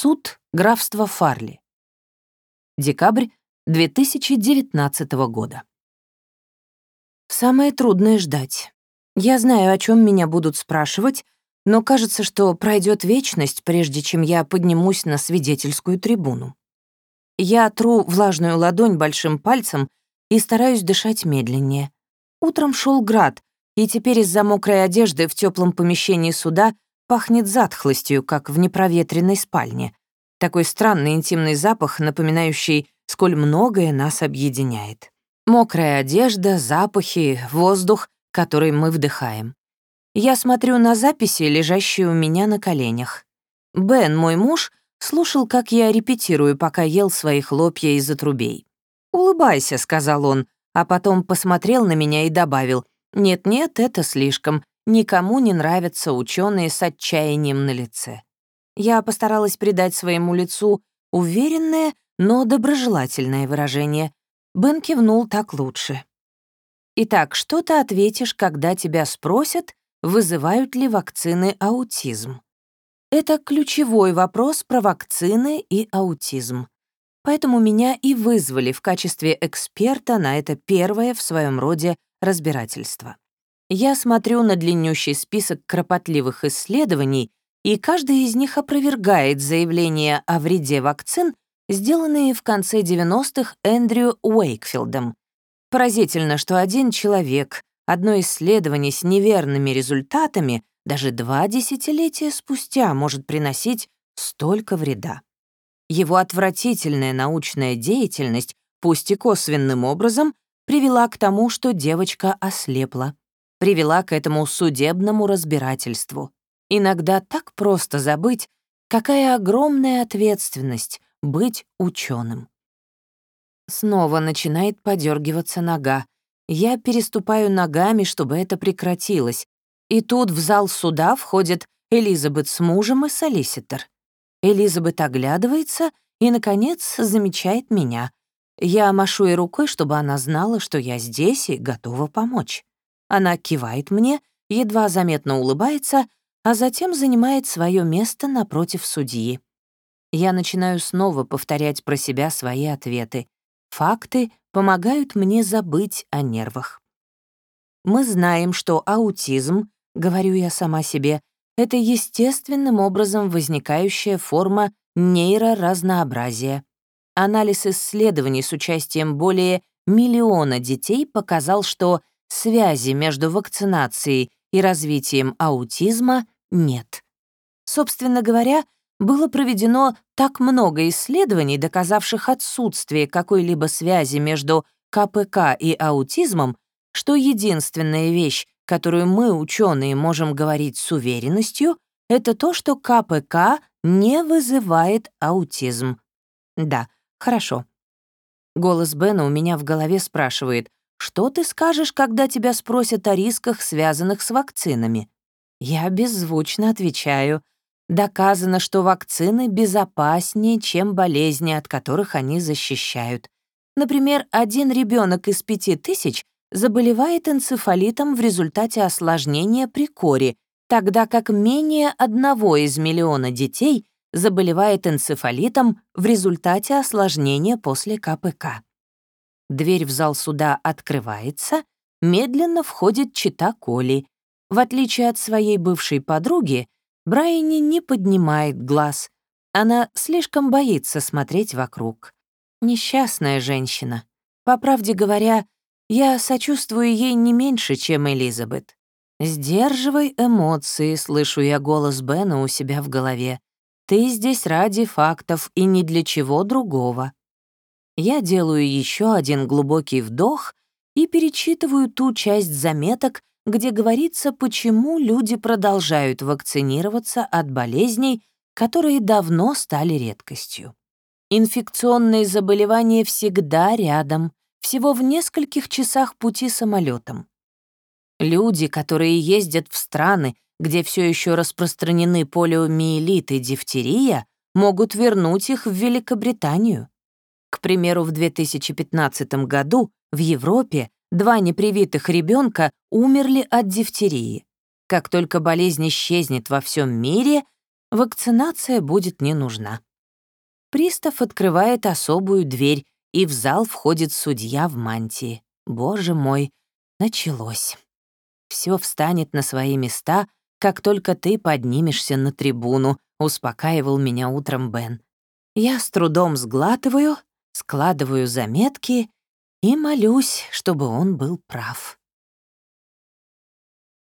Суд графства Фарли. Декабрь 2019 года. Самое трудное — ждать. Я знаю, о чем меня будут спрашивать, но кажется, что пройдет вечность, прежде чем я поднимусь на свидетельскую трибуну. Я тру влажную ладонь большим пальцем и стараюсь дышать медленнее. Утром шел град, и теперь из-за мокрой одежды в теплом помещении суда — Пахнет затхлостью, как в непроветренной спальне. Такой странный интимный запах, напоминающий, сколь многое нас объединяет. Мокрая одежда, запахи, воздух, который мы вдыхаем. Я смотрю на записи, лежащие у меня на коленях. Бен, мой муж, слушал, как я репетирую, пока ел свои хлопья из отрубей. «Улыбайся», — сказал он, а потом посмотрел на меня и добавил, «Нет-нет, это слишком. Никому не нравятся ученые с отчаянием на лице. Я постаралась придать своему лицу уверенное, но доброжелательное выражение. Бен кивнул так лучше. Итак, что ты ответишь, когда тебя спросят, вызывают ли вакцины аутизм? Это ключевой вопрос про вакцины и аутизм. Поэтому меня и вызвали в качестве эксперта на это первое в своем роде разбирательство. Я смотрю на длиннющий список кропотливых исследований, и каждый из них опровергает заявления о вреде вакцин, сделанные в конце 90-х Эндрю Уэйкфилдом. Поразительно, что один человек, одно исследование с неверными результатами даже два десятилетия спустя может приносить столько вреда. Его отвратительная научная деятельность, пусть и косвенным образом, привела к тому, что девочка ослепла привела к этому судебному разбирательству. Иногда так просто забыть, какая огромная ответственность быть ученым. Снова начинает подергиваться нога. Я переступаю ногами, чтобы это прекратилось. И тут в зал суда входит Элизабет с мужем и солиситор. Элизабет оглядывается и, наконец, замечает меня. Я машу ей рукой, чтобы она знала, что я здесь и готова помочь. Она кивает мне, едва заметно улыбается, а затем занимает свое место напротив судьи. Я начинаю снова повторять про себя свои ответы. Факты помогают мне забыть о нервах. Мы знаем, что аутизм, говорю я сама себе, это естественным образом возникающая форма нейроразнообразия. Анализ исследований с участием более миллиона детей показал, что связи между вакцинацией и развитием аутизма нет. Собственно говоря, было проведено так много исследований, доказавших отсутствие какой-либо связи между КПК и аутизмом, что единственная вещь, которую мы, ученые, можем говорить с уверенностью, это то, что КПК не вызывает аутизм. Да, хорошо. Голос Бена у меня в голове спрашивает, что ты скажешь, когда тебя спросят о рисках, связанных с вакцинами? Я беззвучно отвечаю. Доказано, что вакцины безопаснее, чем болезни, от которых они защищают. Например, один ребенок из пяти тысяч заболевает энцефалитом в результате осложнения при коре, тогда как менее одного из миллиона детей заболевает энцефалитом в результате осложнения после КПК. Дверь в зал суда открывается, медленно входит чита Коли. В отличие от своей бывшей подруги, Брайани не поднимает глаз. Она слишком боится смотреть вокруг. Несчастная женщина. По правде говоря, я сочувствую ей не меньше, чем Элизабет. «Сдерживай эмоции», — слышу я голос Бена у себя в голове. «Ты здесь ради фактов и ни для чего другого». Я делаю еще один глубокий вдох и перечитываю ту часть заметок, где говорится, почему люди продолжают вакцинироваться от болезней, которые давно стали редкостью. Инфекционные заболевания всегда рядом, всего в нескольких часах пути самолетом. Люди, которые ездят в страны, где все еще распространены полиомиелит и дифтерия, могут вернуть их в Великобританию. К примеру, в 2015 году в Европе два непривитых ребенка умерли от дифтерии. Как только болезнь исчезнет во всем мире, вакцинация будет не нужна. Пристав открывает особую дверь, и в зал входит судья в мантии. Боже мой, началось. Все встанет на свои места, как только ты поднимешься на трибуну, успокаивал меня утром Бен. Я с трудом сглатываю, складываю заметки и молюсь, чтобы он был прав.